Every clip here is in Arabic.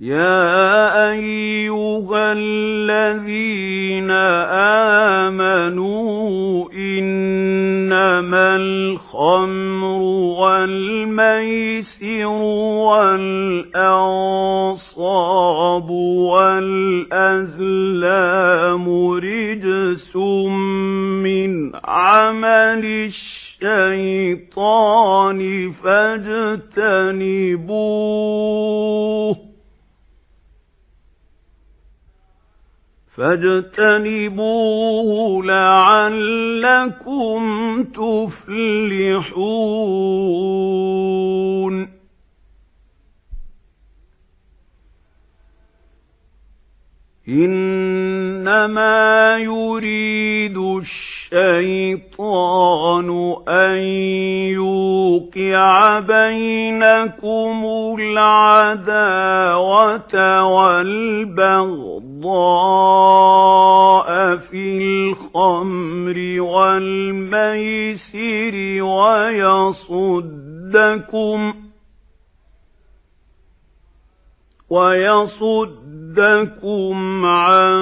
يَا أَيُّهَا الَّذِينَ آمَنُوا إِنَّمَا الْخَمْرُ وَالْمَيْسِرُ وَالْأَنصَابُ وَالْأَزْلَامُ رِجْسٌ مِّنْ عَمَلِ الشَّيْطَانِ فَاجْتَنِبُوهُ فَاجْتَنِبُوهُ لَعَلَّكُمْ تُفْلِحُونَ. إِنَّمَا يُرِيدُ الشَّيْطَانُ أَن يُوقِعَ بَيْنَكُمُ الْعَدَاوَةَ وَالْبَغْضَاءَ فِي الْخَمْرِ وَالْمَيْسِرِ وَيَصُدَّكُمْ وَيَصُدَّكُمْ عَن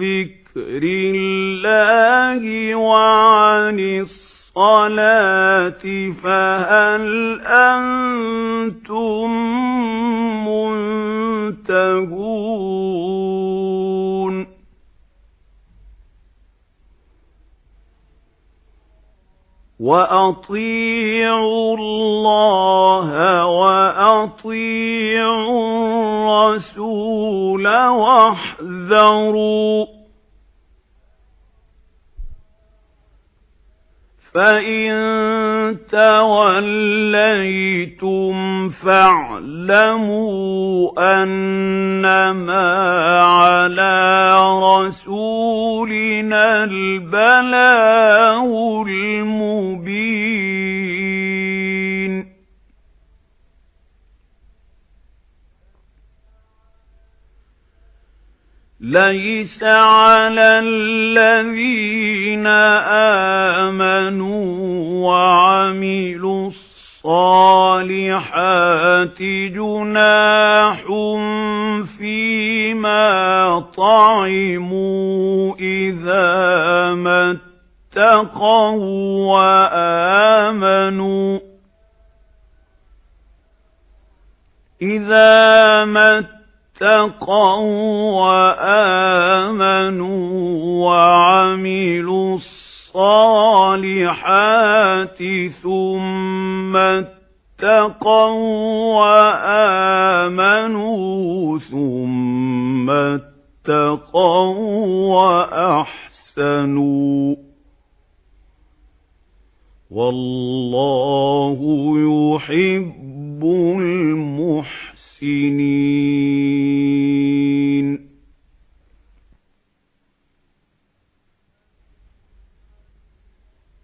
ذِكْرِ اللَّهِ وَعَنِ الصَّلَاةِ فَهَلْ أَنتُم مُّنتَهُونَ وَأَطِيعُوا اللَّهَ وَأَطِيعُوا الرَّسُولَ وَاحْذَرُوا فَإِن تَوَلَّيْتُمْ فَاعْلَمُوا أَنَّمَا عَلَى رَسُولِنَا الْبَلَاغُ الْمُبِينُ لَيْسَ عَلَى الَّذِينَ آمَنُوا وَعَمِلُوا الصَّالِحَاتِ جُنَاحٌ فِيمَا طَعِمُوا إِذَا مَا اتَّقَوا وَآمَنُوا إِذَا مَا اتَّقَوا وَآمَنُوا وَعَمِلُوا الصَّالِحَاتِ ثُمَّ اتَّقَوا وَآمَنُوا ثُمَّ اتَّقَوا وَأَحْسَنُوا. وَاللَّهُ يُحِبُّ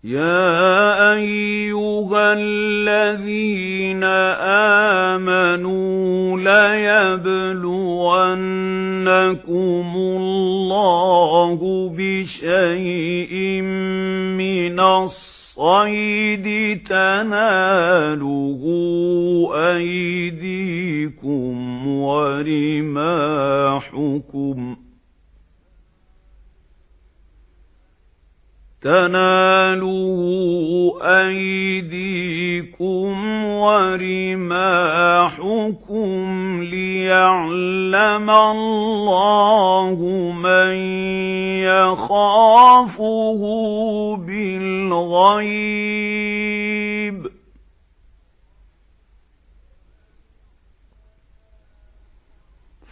يَا أَيُّهَا الَّذِينَ آمَنُوا لَيَبْلُوَنَّكُمُ اللَّهُ بِشَيْءٍ مِّنَ الصَّيْدِ تَنَالُهُ أَيْدِيكُمْ وَرِمَاحُكُمْ تَنَالُهُ أَيْدِيكُمْ وَرِمَاحُكُمْ لِيَعْلَمَ اللَّهُ مَن يَخَافُهُ بِالْغَيْبِ.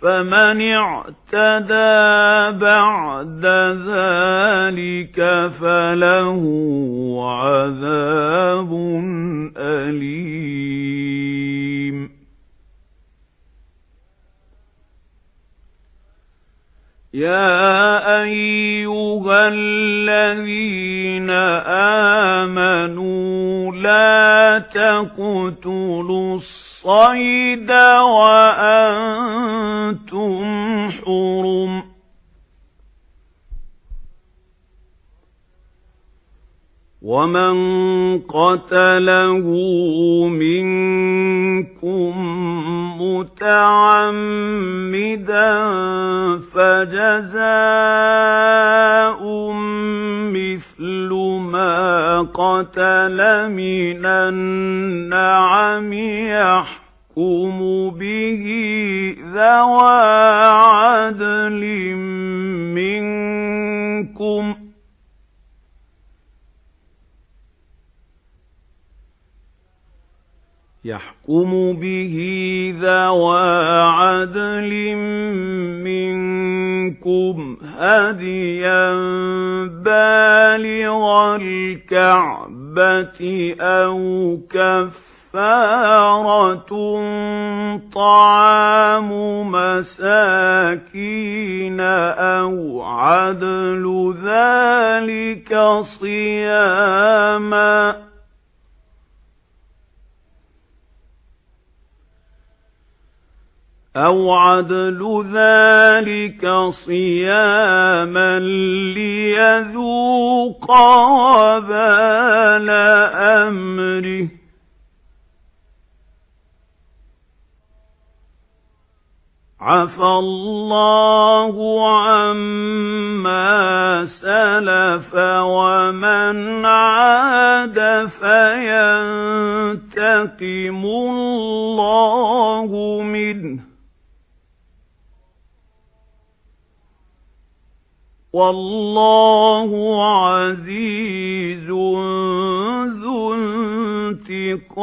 فَمَنِ اعْتَدَىٰ بَعْدَ ذَلِكَ فَلَهُ عَذَابٌ أَلِيمٌ. يَا أَيُّهَا الَّذِينَ آمَنُوا لَا تَقْتُلُوا الصَّيْدَ وَأَنْتُمْ حُرُمٌ. وَمَنْ قَتَلَهُ مِنْكُمْ مُتَعَمِّدًا فجزاه لمن النعم يحكم به ذوى عدل منكم. يحكم به ذوى عدل منكم هديا الكعبة أو كفارة طعام مساكين أو عدل ذلك صياماً أَوْ عَدْلُ ذَلِكَ صِيَامًا لِيَذُوقَ وَبَالَ أَمْرِهِ عَفَا اللَّهُ عَمَّا سَلَفَ وَمَنْ عَادَ فَيَنْتَقِمُ اللَّهُ مِنْهُ وَاللَّهُ عَزِيزٌ ذُو انتِقَامٍ.